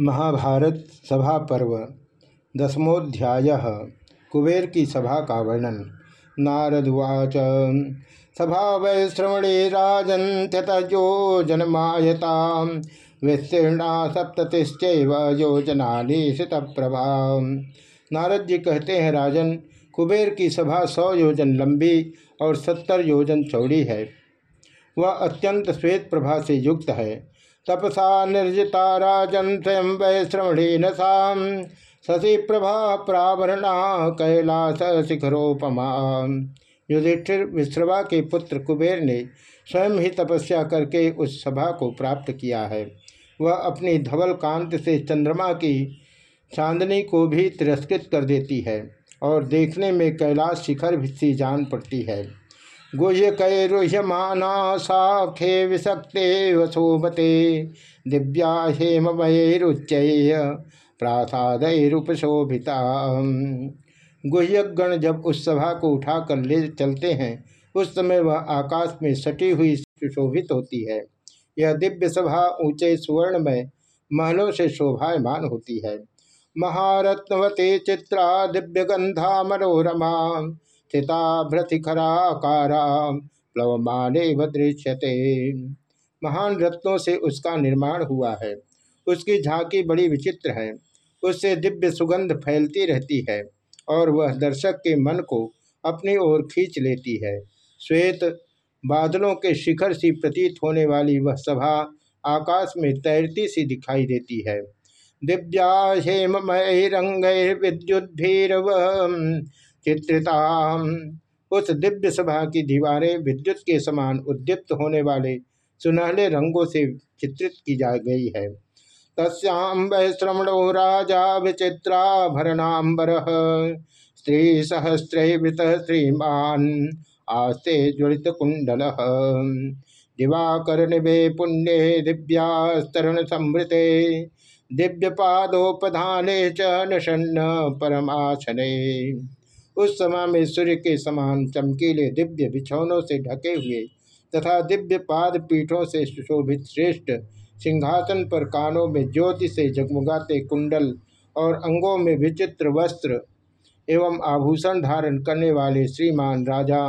महाभारत सभा पर्व दसमोध्याय कुबेर की सभा का वर्णन। नारदुवाच सभा वै श्रवणे राजन्त्यतयो जनमायता विस्तीर्णा सप्ततिश्चैव योजना निशित प्रभा नारद जी कहते हैं, राजन, कुबेर की सभा सौ योजन लंबी और सत्तर योजन चौड़ी है। वह अत्यंत श्वेत प्रभा से युक्त है। तपसा निर्जिता राजन स्वयं वैश्रवणेन साम शशि प्रभा प्रावरणा कैलास शिखरोपमा। युधिष्ठिर विश्रवा के पुत्र कुबेर ने स्वयं ही तपस्या करके उस सभा को प्राप्त किया है। वह अपनी धवल कांत से चंद्रमा की चांदनी को भी तिरस्कृत कर देती है और देखने में कैलाश शिखर सी जान पड़ती है। गुह्यकैरुह्यमाना साखे विषक्ते वसोमते दिव्या हेममयरुच्चय प्रासादरुपशोभिता गुह्यक गण जब उस सभा को उठाकर ले चलते हैं, उस समय वह आकाश में सटी हुई सुशोभित होती है। यह दिव्य सभा ऊँचे स्वर्ण में महलों से शोभायमान होती है। महारत्नवते चित्रा दिव्य गंधा मनोरमा। स्थिता भ्रतिखराकारा प्लवमाने दृश्यते। महान रत्नों से उसका निर्माण हुआ है। उसकी झांकी बड़ी विचित्र है। उससे दिव्य सुगंध फैलती रहती है और वह दर्शक के मन को अपनी ओर खींच लेती है। श्वेत बादलों के शिखर सी प्रतीत होने वाली वह सभा आकाश में तैरती सी दिखाई देती है। दिव्या हेममय रंग विद्युत भीरव चित्रिता उस दिव्य सभा की दीवारें विद्युत के समान उद्दीप्त होने वाले सुनहले रंगों से चित्रित की जा गई है। तस्याम वैश्रमणो राजा विचित्रा भरणाम्बर। स्त्री सहस्त्रवृत श्रीमान आस्ते ज्वलित कुंडल दिवाकर निभे पुण्य दिव्यास्तरण समृते दिव्य पादोपधाने च परमाशने उस समय में सूर्य के समान चमकीले दिव्य बिछौनों से ढके हुए तथा दिव्य पाद पीठों से सुशोभित श्रेष्ठ सिंहासन पर कानों में ज्योति से जगमगाते कुंडल और अंगों में विचित्र वस्त्र एवं आभूषण धारण करने वाले श्रीमान राजा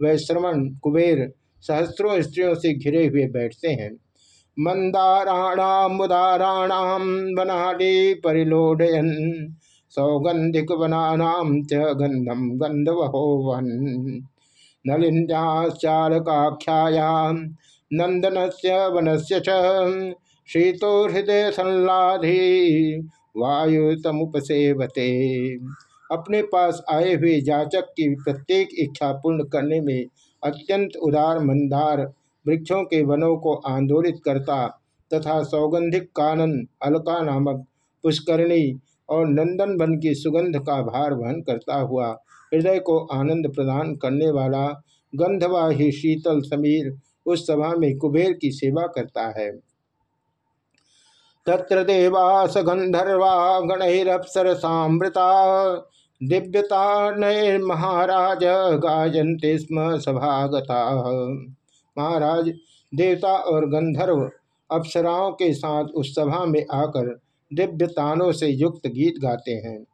वैश्रवण कुबेर सहस्त्रों स्त्रियों से घिरे हुए बैठते हैं। मंदाराणाम उदाराणाम बनाडी परिलोडयन सौगंधिक वनानाम च गंधम गंधवहोवन नलिन्याश्चारकाख्यायाम नंदन से वन से शीतो हृदय संलाधि वायुतमुपसेवते। अपने पास आए हुए जाचक की प्रत्येक इच्छा पूर्ण करने में अत्यंत उदार मंदार वृक्षों के वनों को आंदोलित करता तथा सौगंधिक कानन अलका नामक पुष्करणी और नंदन वन की सुगंध का भार वहन करता हुआ हृदय को आनंद प्रदान करने वाला गंधवाही शीतल समीर उस सभा में कुबेर की सेवा करता है। तत्र देवास गंधर्वा गणरप्सर सामृता, दिव्यता महाराज गायन्ते स्म सभागता। महाराज, देवता और गंधर्व अप्सराओं के साथ उस सभा में आकर दिव्य तानों से युक्त गीत गाते हैं।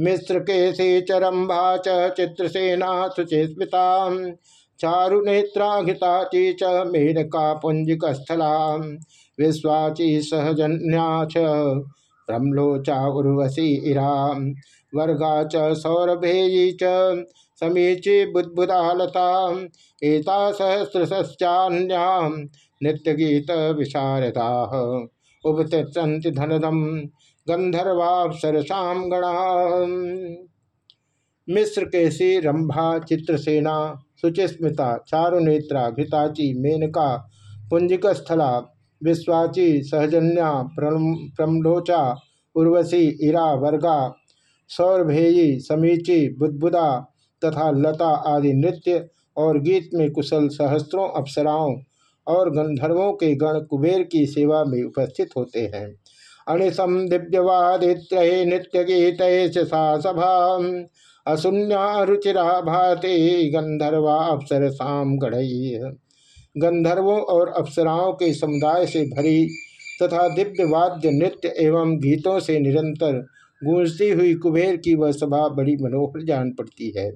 मिश्र के से चरम्भा च चित्रसेना सुचेस्मिता चारु नेत्राघिताची च मेनका पुंजिक स्थला विश्वाची सहजन्या च प्रमलोचा उर्वशी इरा, वर्गा च सौरभेयी च समीची बुद्बुदालता, एता सहस्रश्चान्याम नित्य गीत विशारदा। उपतिष्ठन्ति धनदम गंधर्वापसरसाम गणा मिश्र केसी रंभा चित्रसेना, सुचिस्मिता, चारुनेत्रा, घृताची, मेनका, पुंजिकस्थला, विश्वाची, सहजन्या प्रमलोचा उर्वशी, इरा, वर्गा, सौरभेयी, समीची, बुद्बुदा तथा लता आदि नृत्य और गीत में कुशल सहस्त्रों अप्सराओं और गंधर्वों के गण कुबेर की सेवा में उपस्थित होते हैं। अनिशम दिव्यवादित्र नित्य गीत सा सभा। अशून्या रुचिरा भाते गंधर्वा अप्सर शाम गढ़ई। गंधर्वों और अप्सराओं के समुदाय से भरी तथा दिव्य वाद्य नृत्य एवं गीतों से निरंतर गूंजती हुई कुबेर की वह सभा बड़ी मनोहर जान पड़ती है।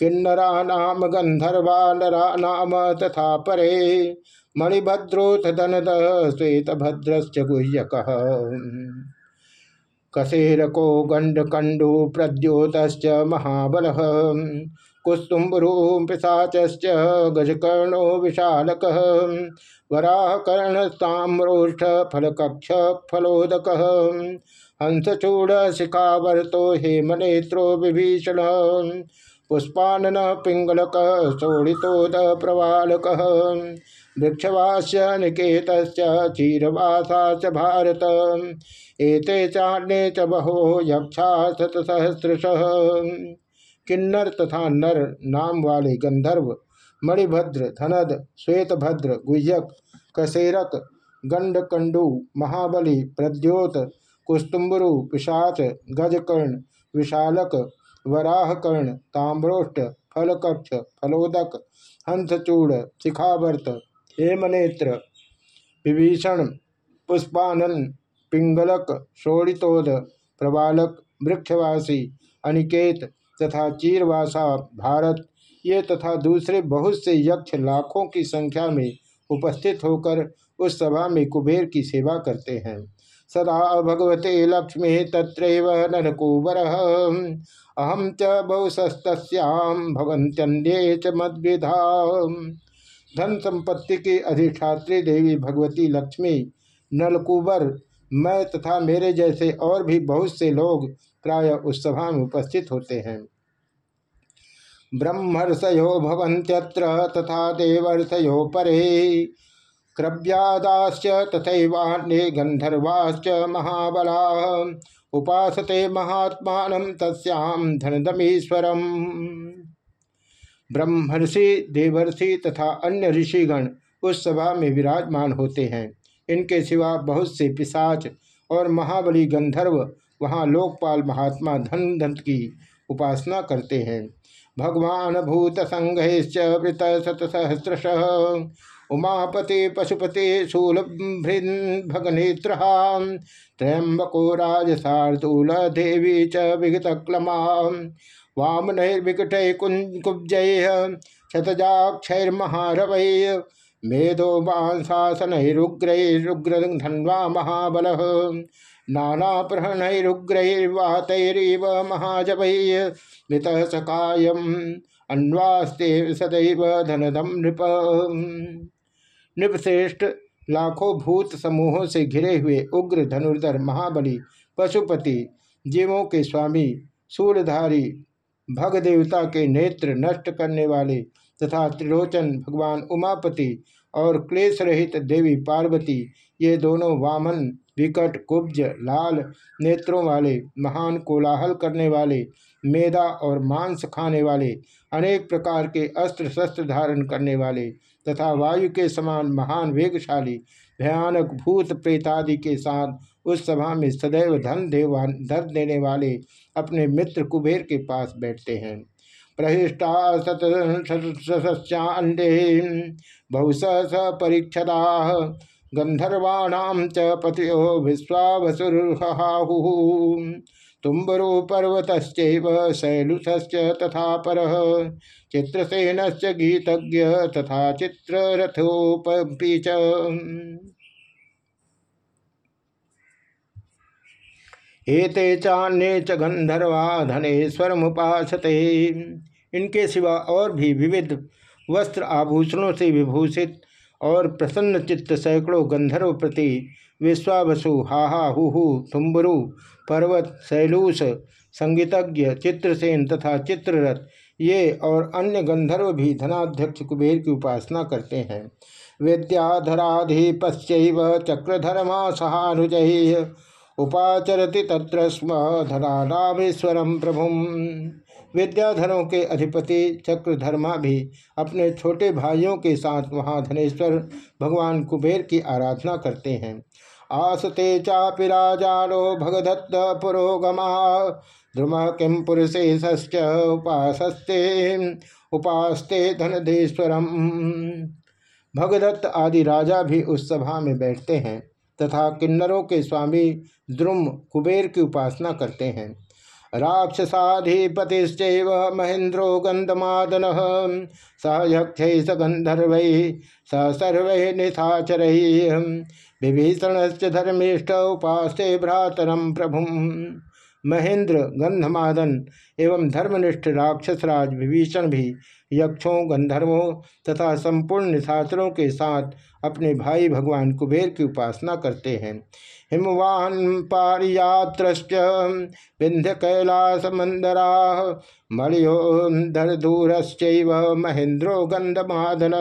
किन्नरा नाम गंधर्वा नरा नाम तथा परे। मणिभद्रोथ दनद श्वेत भद्रश्च गुह्यक। कसेरको गंडकंडु प्रद्योत महाबल। कुस्तुम्बरू पिशाच गजकर्णो विशालक। वराहकर्णस्ताम्रोष्ठ फलकक्ष फलोदक। हंसचूड़ शिखावर्तो हेमनेत्रो विभीषण। पुष्पानन पिंगलक शोड़ितोद प्रवालक वृक्षवास्य निकेत चीरवासा च भारत। एते चाण्ये च बहो यक्षा शतसहस्रश किन्नर तथा नर नाम वाले गंधर्व मणिभद्र, धनद, श्वेतभद्र, गुह्यक, कसेरक गंडकंडु महाबली, प्रद्योत, कुस्तुम्बरु, पिशाच, गजकर्ण, विशालक वराहकर्ण, ताम्रोष्ट, फलकक्ष, फलोदक, हंसचूड़, शिखावर्त, हेमनेत्र, विभीषण, पुष्पानन, पिंगलक, शोड़ितोद, प्रबालक, वृक्षवासी, अनिकेत तथा चीरवासा, भारत। ये तथा दूसरे बहुत से यक्ष लाखों की संख्या में उपस्थित होकर उस सभा में कुबेर की सेवा करते हैं। सदा भगवते लक्ष्मी तत्रैव नरकुबर अहम च भवंत्यन्ये च मद्विधा। धन संपत्ति की अधिष्ठात्री देवी भगवती लक्ष्मी नलकुबर मैं तथा मेरे जैसे और भी बहुत से लोग प्राय उस सभा में उपस्थित होते हैं। ब्रह्मर्षयो भवन्त्यत्र तथा देवर्षयो परे। क्रव्यादाश्च तथैवान्ये गंधर्वाश्च महाबला। उपासते महात्मा तस्याम धनदमीश्वरम। ब्रह्मर्षि, देवर्षि तथा अन्य ऋषिगण उस सभा में विराजमान होते हैं। इनके सिवा बहुत से पिशाच और महाबली गंधर्व वहाँ लोकपाल महात्मा धन धन की उपासना करते हैं। भगवान भूत संघेश्च वृत शतसहस्रश उमापति पशुपति शूल भगनेत्र त्र्यंबको राजसार्दूल देवी च विगत क्लमा वामनैर्विकट कुब्जय शतजाक्षरमहारवै मेधो बांशासनैरुग्रैरुग्र धन्वा महाबल नाना प्रहणैरुग्रैर्वातैरीव महाजवै मृत सकायम अन्वास्ते सदैव धनदम नृप। नृपश्रेष्ठ लाखों भूत समूहों से घिरे हुए उग्र धनुर्धर महाबली पशुपति, जीवों के स्वामी सूर्यधारी भग देवता के नेत्र नष्ट करने वाले तथा त्रिलोचन भगवान उमापति और क्लेश रहित देवी पार्वती, ये दोनों वामन विकट, कुब्ज, लाल नेत्रों वाले, महान कोलाहल करने वाले, मेदा और मांस खाने वाले, अनेक प्रकार के अस्त्र शस्त्र धारण करने वाले तथा वायु के समान महान वेगशाली, भयानक भूत प्रेतादि के साथ उस सभा में सदैव धन देवान धन देने वाले अपने मित्र कुबेर के पास बैठते हैं। प्रहिष्टा सत्स्यांडे बहुस परीक्षदा गंधर्वाणाम च पतियो विश्वावसुर्हाहु तुम्बरो पर्वत शैलुष तथा पर चित्रसेन गीतज्ञ तथा चित्ररथोपी च। एते चान्ये च गंधर्वा धनेश्वर मुपासते इनके सिवा और भी विविध वस्त्र आभूषणों से विभूषित और प्रसन्न चित्त सैकड़ों गंधर्व प्रति विश्वावसु, हाहा, हुहु तुम्बरु पर्वत शैलूष संगीतज्ञ, चित्रसेन तथा चित्ररथ, ये और अन्य गंधर्व भी धनाध्यक्ष कुबेर की उपासना करते हैं। विद्याधराधिपस्व चक्रधर्मा सहानुज उपाचरति तत्र स्म धनानामेश्वरम प्रभुम। विद्याधरों के अधिपति चक्रधर्मा भी अपने छोटे भाइयों के साथ वहाँ धनेश्वर भगवान कुबेर की आराधना करते हैं। आसते चापि राजानो भगदत्त पुरोगमा ध्रुम किम पुरुषेश्च उपासस्ते, उपासते धनधेश्वरम भगदत्त आदि राजा भी उस सभा में बैठते हैं तथा किन्नरों के स्वामी द्रुम कुबेर की उपासना करते हैं। राक्षसाधिपतिश्च महेन्द्रो गंधमादन स यक्ष स गंधर्व स सर्व निथाचर से धर्मिष्ठ उपास्ते भ्रातरम प्रभु महेंद्र गंधमादन एवं धर्मनिष्ठ राक्षसराज विभीषण भी यक्षों, गंधर्वों तथा संपूर्ण निशाचरों के साथ अपने भाई भगवान कुबेर की उपासना करते हैं। हिमवान पारियात्रश्च विंध्य कैलास मंदरा मलयोधरधूरश्च महेन्द्रो गंधमादन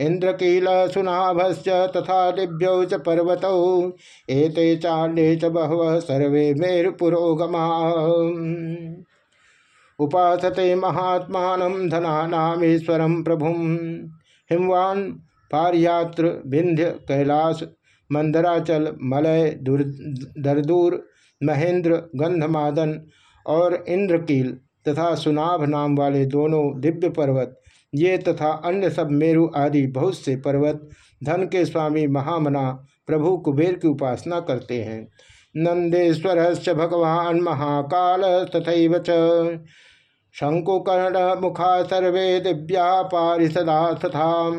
इंद्रकील सुनाभश्च तथा दिव्यौ च पर्वतौ, एते चाण्डे च बहवः सर्वे मेरुपुरोगमा। उपासते महात्मा धनानामीश्वर प्रभु। हिमवान पारयात्र विंध्य कैलाश मंदराचल मलय दरदूर महेंद्र गंधमादन और इंद्रकील तथा सुनाभ नाम वाले दोनों दिव्य पर्वत, ये तथा अन्य सब मेरु आदि बहुत से पर्वत, धन के स्वामी महामना प्रभु कुबेर की उपासना करते हैं। नंदेश्वर भगवान महाकाल तथा शंकुकर्ण मुखा सर्वे दिव्या पारिषदा तथा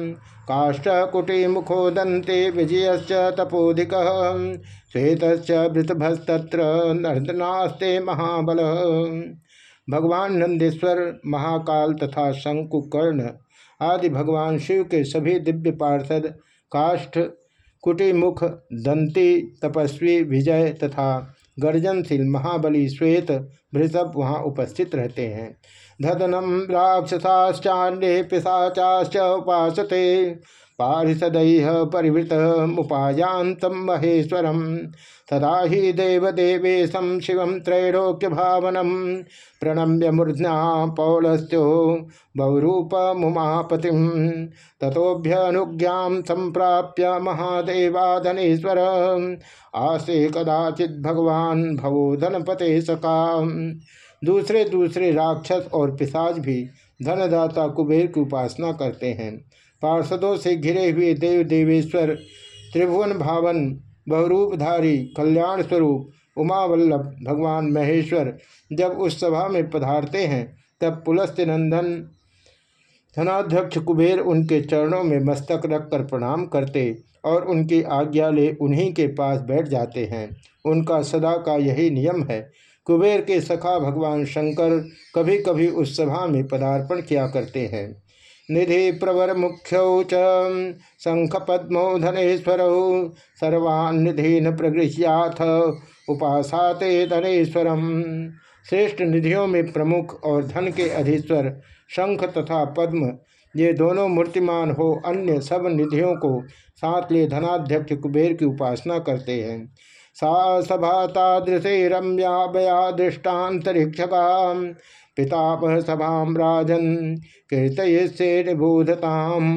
काष्ठकुटी मुखो दंते विजय तपोधिक श्वेत वृतभस्तत्र नर्दनास्ते महाबल। भगवान नंदेश्वर, महाकाल तथा शंकुकर्ण आदि भगवान शिव के सभी दिव्य पार्षद काष्ठ कुटिमुख दंती, तपस्वी, विजय तथा गर्जनशील महाबली श्वेत वृषभ वहाँ उपस्थित रहते हैं। धदनम राक्षसाश्चान्य पिशाचाश्च उपासते। पारिषद परिवृत मुपायांतम महेश्वरम। तदा ही देवदेवेशम शिव त्रैलोक्य भावनम प्रणम्य मूर्धना पौलस्त्यो बहुरूप मुमापति तथोभ्यनुज्ञा संप्राप्य महादेवाधनेश्वर। आसे कदाचित भगवान भवो धनपते सका दूसरे दूसरे राक्षस और पिशाच भी धनदाता कुबेर की उपासना करते हैं। पार्षदों से घिरे हुए देव देवेश्वर त्रिभुवन भावन, बहुरूपधारी, कल्याण स्वरूप, उमावल्लभ, भगवान महेश्वर जब उस सभा में पधारते हैं, तब पुलस्त नंदन, धनाध्यक्ष कुबेर उनके चरणों में मस्तक रखकर प्रणाम करते और उनकी आज्ञा ले उन्हीं के पास बैठ जाते हैं। उनका सदा का यही नियम है कुबेर के सखा भगवान शंकर कभी कभी उस सभा में पदार्पण किया करते हैं। निधि प्रवर मुख्यौ शंख पद्मौ धनेश्वर सर्वान्निधि न प्रगृह्याथ, उपासाते धनेश्वरम। श्रेष्ठ निधियों में प्रमुख और धन के अधीश्वर शंख तथा पद्म, ये दोनों मूर्तिमान हो अन्य सब निधियों को साथ ले धनाध्यक्ष कुबेर की उपासना करते हैं। सा सभा तादृशे रम्या बया दृष्टान्तरिक्ष पितापह सभा राजन कीर्तये निबोधताम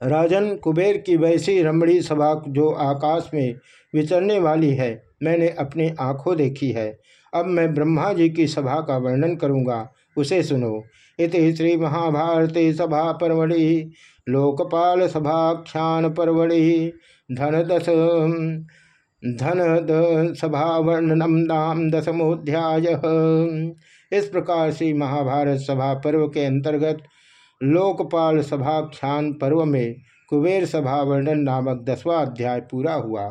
राजन कुबेर की वैसी रमणी सभा जो आकाश में विचरने वाली है, मैंने अपनी आँखों देखी है। अब मैं ब्रह्मा जी की सभा का वर्णन करूँगा, उसे सुनो। इति श्री महाभारती सभा परमढ़ि। लोकपाल सभाख्यान पर्वणि धन दस धन सभा वर्णनम नाम दसमोध्याय इस प्रकार से महाभारत सभा पर्व के अंतर्गत लोकपाल सभाख्यान पर्व में कुबेर सभा वर्णन नामक दसवा अध्याय पूरा हुआ।